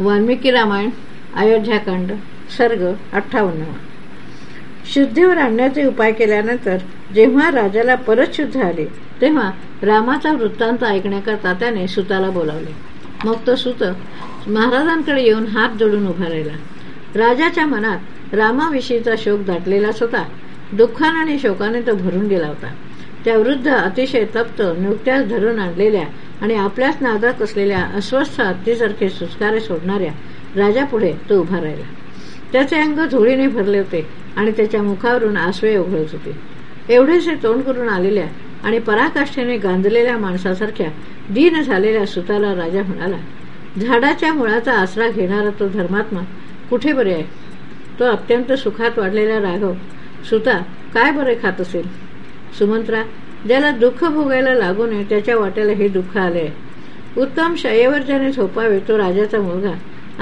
वाल्मिकी रामायण अयोध्याकांड सर्ग अठ्ठावन्न. शुद्धीवर आणण्याचे उपाय केल्यानंतर जेव्हा राजाला परत शुद्ध आले तेव्हा रामाचा वृत्तांत ऐकण्याकरता त्याने सुताला बोलावले. मग तो सुत महाराजांकडे येऊन हात जोडून उभा राहिला. राजाच्या मनात रामाविषयीचा शोक दाटलेलाच होता. दुःखाने आणि शोकाने तो भरून गेला होता. त्या वृद्ध अतिशय तप्त नुकत्याच धरून आणलेल्या आणि आपल्याच नादात असलेल्या अस्वस्थ हत्तीसारखे सुस्कारे सोडणाऱ्या राजापुढे तो उभा राहिला. त्याचे अंग धुळीने भरले होते आणि त्याच्या मुखावरून आसवे उघडत होते. एवढेसे तोंड करून आलेल्या आणि पराकाष्ठेने गांधलेल्या माणसासारख्या दीन झालेल्या सुताला राजा म्हणाला झाडाच्या मुळाचा आसरा घेणारा तो धर्मात्मा कुठे बरे आहे? तो अत्यंत सुखात वाढलेला राघव सुता काय बरे खात असेल? सुमंत्रा ज्याला दुःख भोगायला लागू नये त्याच्या वाट्याला हे दुःख आले उत्तम शयेवर ज्याने झोपावे तो राजाचा मुलगा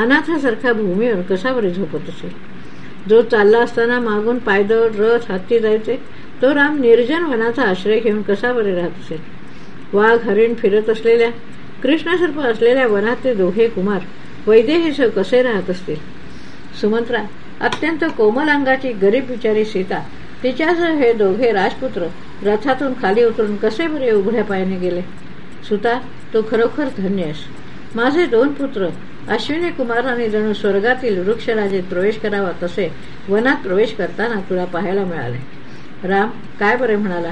अनाथासारखा भूमीवर कसा बरे झोपत असेल? जो चालला असताना मागून पायदळ रथ हत्ती जायचे तो राम निर्जन वनाचा आश्रय घेऊन कसा बरे राहत असेल? वाघ हरिण फिरत असलेल्या कृष्णसर्प असलेल्या वनात ते दोघे कुमार वैदेही कसे राहत असतील? सुमंत्रा अत्यंत कोमल अंगाची गरीब बिचारी सीता तिच्यासह हे दोघे राजपुत्र रथातून खाली उतरून कसे बरे उघड्या पायाने गेले? सुता तो खरोखर धन्यस माझे दोन पुत्र अश्विनी कुमाराने जणू स्वर्गातील वृक्षराजेत प्रवेश करावा तसे वनात प्रवेश करताना तुला पाहायला मिळाले. राम काय बरे म्हणाला?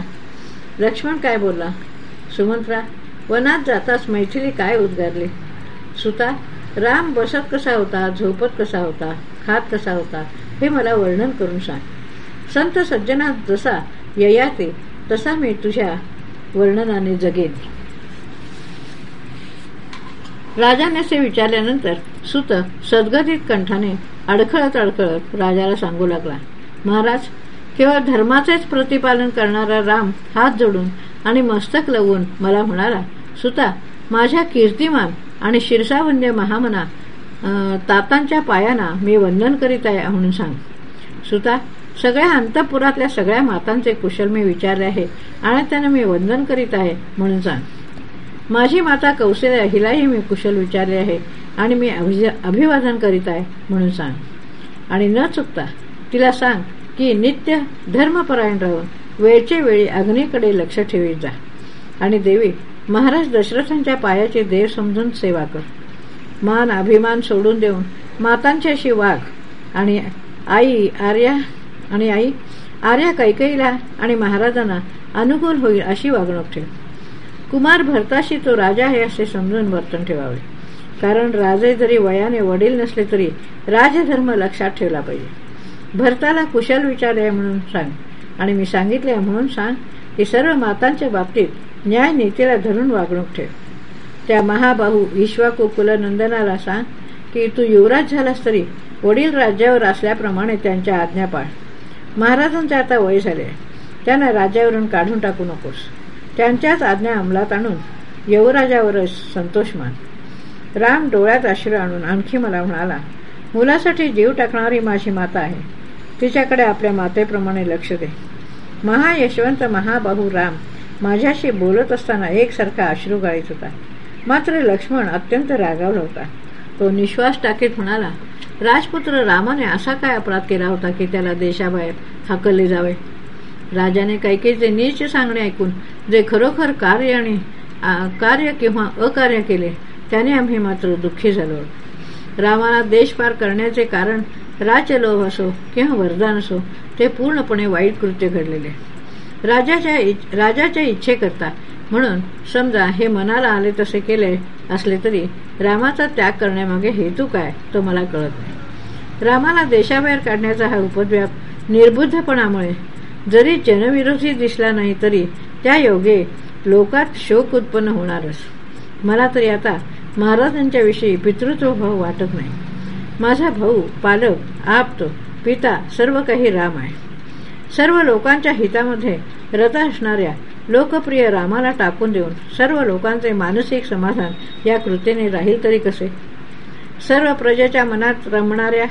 लक्ष्मण काय बोलला? सुमंत्रा वनात जाताच मैथिली काय उद्गारली? सुता राम बसत कसा होता झोपत कसा होता खात कसा होता हे मला वर्णन करून सांग. संत सज्जना जसा ययाते तसा मी तुझ्या वर्णनाने जगेन. राजाने असे विचारल्यानंतर सुत सद्गतीत कंठाने अडखळत अडखळत राजाला सांगू लागला महाराज केवळ धर्माचेच प्रतिपालन करणारा राम हात जोडून आणि मस्तक लवून मला म्हणाला सुता माझ्या कीर्तिमान आणि शिरसावंद्य महामना तातांच्या पायांना मी वंदन करीत आहे म्हणून सांग. सुता सगळ्या अंतपुरातल्या सगळ्या मातांचे कुशल मी विचारले आहे आणि त्यांना मी वंदन करीत आहे म्हणून सांग. माझी माता कौशल्या हिलाही मी कुशल विचारले आहे आणि मी अभिवादन करीत आहे म्हणून सांग. आणि न चुकता तिला सांग की नित्य धर्मपरायण राहून वेळचे वेळी अग्नीकडे लक्ष ठेवी जा. आणि देवी महाराज दशरथांच्या पायाचे देव समजून सेवा कर. मान अभिमान सोडून देऊन मातांच्याशी वाघ आणि आई आर्या आणि आई आर्या कैकईला आणि महाराजांना अनुकूल होईल अशी वागणूक ठेव. कुमार भरताशी तो राजा आहे असे समजून वर्तन ठेवावे. कारण राजे जरी वयाने वडील नसले तरी राजधर्म लक्षात ठेवला पाहिजे. भरताला कुशल विचार म्हणून सांग. आणि मी सांगितले म्हणून सांग की सर्व मातांच्या बाबतीत न्याय नीतीला धरून वागणूक ठेव. त्या महाबाहू विश्वाकू कुलनंदनाला सांग की तू युवराज झालास तरी वडील राज्यावर असल्याप्रमाणे त्यांच्या आज्ञा पाळ. महाराजांचे आता वय झाले त्यांना राज्यावरून काढून टाकू नकोस. त्यांच्याच आज्ञा अंमलात आणून यवराजावरच संतोष मान. राम डोळ्यात आश्रय आणून आणखी मला म्हणाला मुलासाठी जीव टाकणारी माझी माता आहे. तिच्याकडे आपल्या मातेप्रमाणे लक्ष दे. महायशवंत महाबाहू राम माझ्याशी बोलत असताना एकसारखा अश्रू गाळीत होता. मात्र लक्ष्मण अत्यंत रागावला होता. तो निश्वास टाकीत म्हणाला राजपुत्र रामाने असा काय अपराध केला होता की त्याला देशाबाहेर हाकलले जावे? राजाने कैकेचे नीच सांगणे ऐकून जे खरोखर कार्य आणि कार्य किंवा अकार्य केले त्याने आम्ही मात्र दुःखी झालो. रामाला देश पार करण्याचे कारण राजलोभ असो किंवा वरदान असो ते पूर्णपणे वाईट कृत्य घडलेले. राजाच्या राजाच्या इच्छेकरता म्हणून समजा हे मनाला आले तसे केले असले तरी रामाचा त्याग करण्यामागे हेतू काय तो मला कळत नाही. रामाला देशाबाहेर काढण्याचा हा उपद्व्याप निर्बुद्धपणामुळे जरी जनविरोधी दिसला नाही तरी त्या योगे लोकात शोक उत्पन्न होणारच. मला तरी आता महाराजांच्या विषयी पितृत्व वाटत नाही. माझा भाऊ पालक आप्त पिता सर्व काही राम आहे. सर्व लोकांच्या हितामध्ये रथ असणाऱ्या लोकप्रिय रामाला टाकून देऊन सर्व लोकांचे मानसिक समाधान या कृतीने राहील तरी कसे? सर्व प्रजेच्या मनात रमणाऱ्या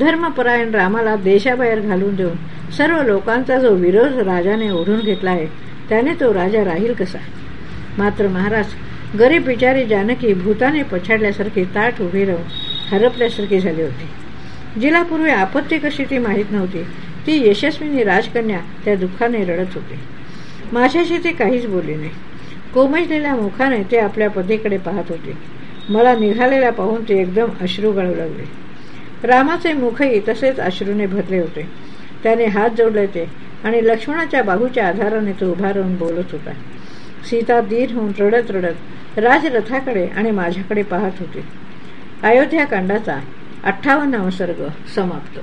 धर्मपरायण रामाला देशाबाहेर घालून देऊन सर्व लोकांचा जो विरोध राजाने ओढून घेतला आहे त्याने तो राजा राहील कसा? मात्र महाराज गरीब बिचारी जानकी भूताने पछाडल्यासारखी ताट उभी राहून हरपल्यासारखी झाली होती. जिला पूर्वी आपत्ती कशी ती माहीत नव्हती. ती यशस्वीनी राजकन्या त्या दुःखाने रडत होती. माझ्याशी ते काहीच बोलले नाही. कोमजलेल्या मुखाने ते आपल्या पतीकडे पाहत होते. मला निघालेला पाहून ते एकदम अश्रू गळू लागले. रामाचे मुखही तसेच अश्रूने भरले होते. त्याने हात जोडले ते आणि लक्ष्मणाच्या बाहूच्या आधाराने तो उभा राहून बोलत होता. सीता दीर होऊन रडत रडत राजरथाकडे आणि माझ्याकडे पाहत होते. अयोध्याकांडाचा अठ्ठावन्नावा सर्ग समाप्त.